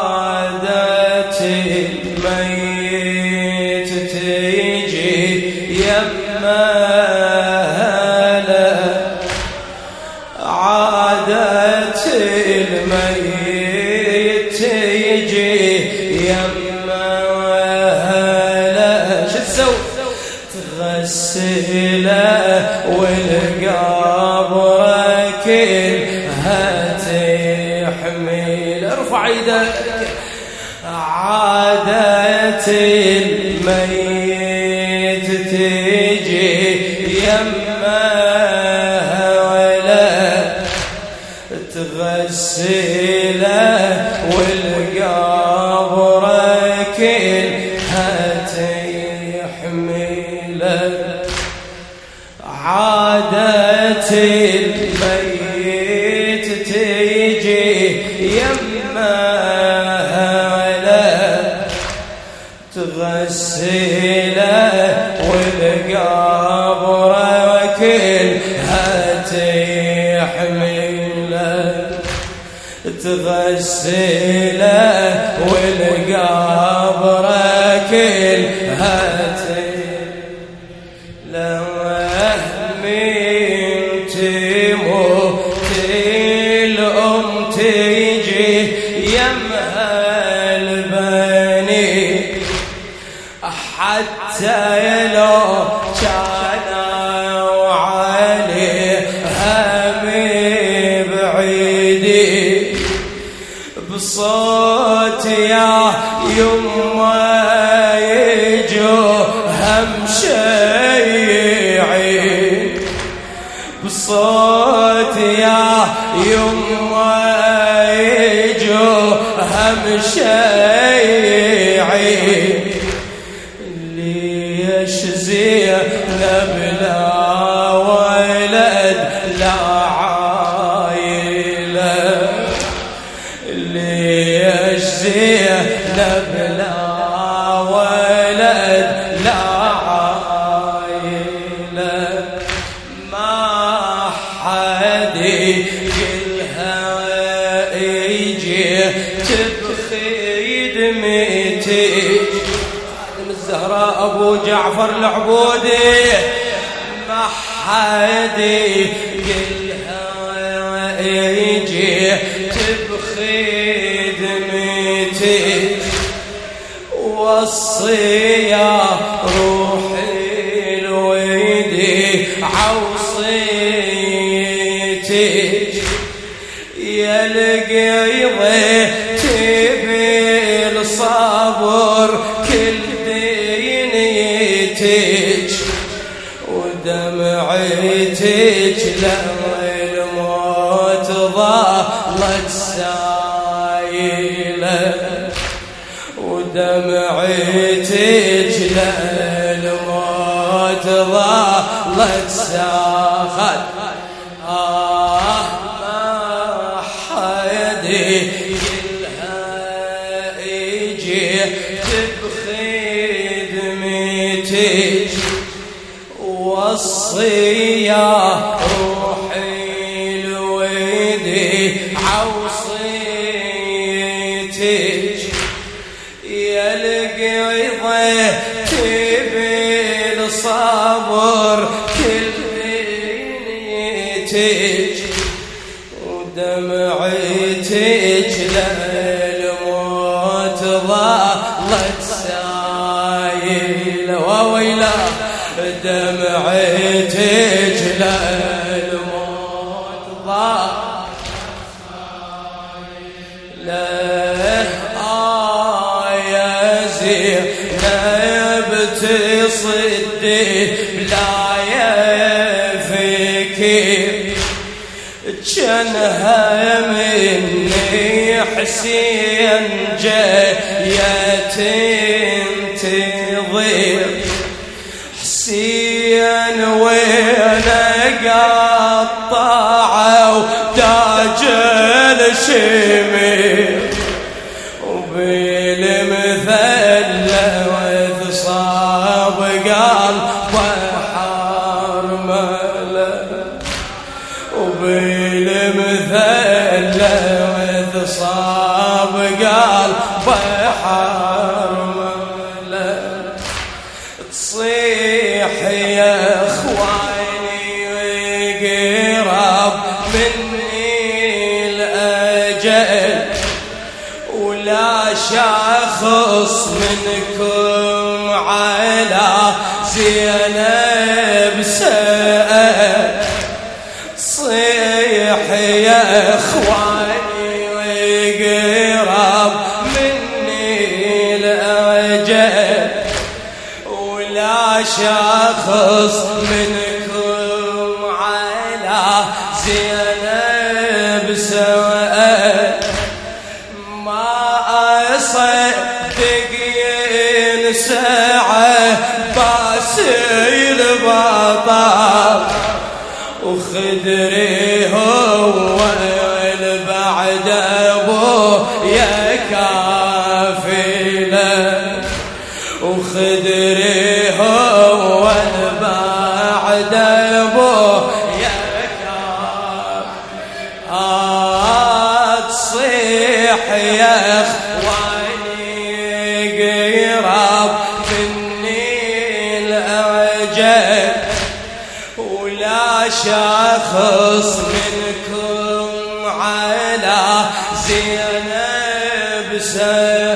عادت الميت تيجي يما هلا عادت الميت تيجي يما هلا شو تسوي؟ ارفع إيدك عادت الميت تجي يمها ولا تغسله والقبر كلها تحمله. عادت تغسله والقبر وكلها تحمله تغسله والقبر كلها لو بصوت يا يما يجو هم شيعي. بصوت يا يما يجو هم شيعي. ليش زينب لا ولد لا عايله ما حد يقلها يجي بخدمتي خادم الزهراء أبو جعفر العبودي. ما حد يقلها يجي بخدمتي وصية روحي الويدي عوصيتي. يا القيضة تبي الصبر كل دينيتك ودمعتك لما الموت ظلت سايله ودمعتك للموت ظلت ساخت. آه ما يجي وصية روحي الصبر كل ودمعتك للموت ظلت دمعتك يفكر جنها مني حسين جاية تنتظر حسين وين قطعوا تاج الشمير وبالمثلة وثصاب قلب بحر ملا تصيح يا إخواني قرب مني الأجل ولا شخص منكم على زينب سأل شخص منكم على زينب سأل ما أصدق ينسعه باسي البطل وخدري هو بعد ابو يا كافله وخدري شخص منكم على زينب سأل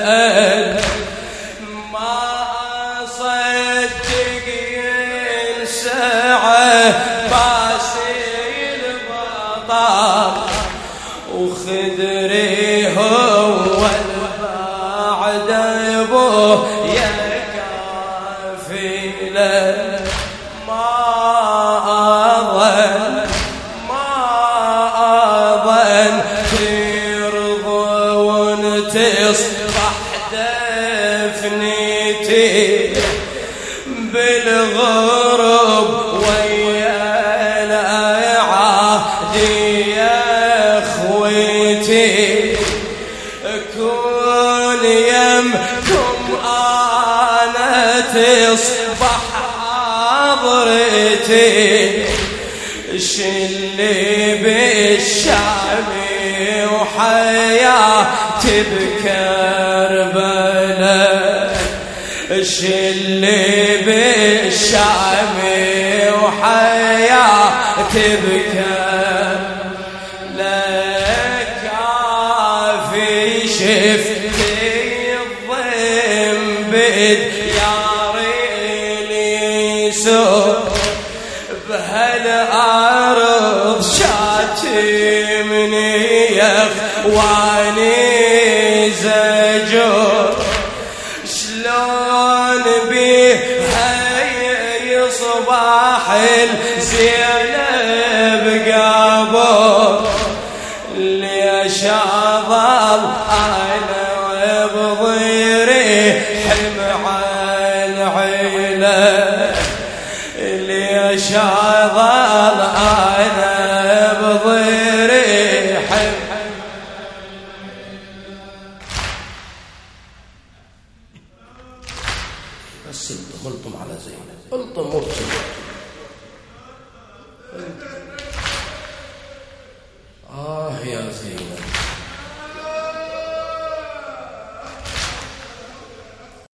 تصبح حضرتي شلي بالشام وحياتي بكربلاء. شلي بالشام وحياتي بكربلاء. اخواني زجور شلون بيها يصبح الزينب قابور ليش أظل أنا وبضيري بس أنتم قلتم على زينب قلتم مبسوط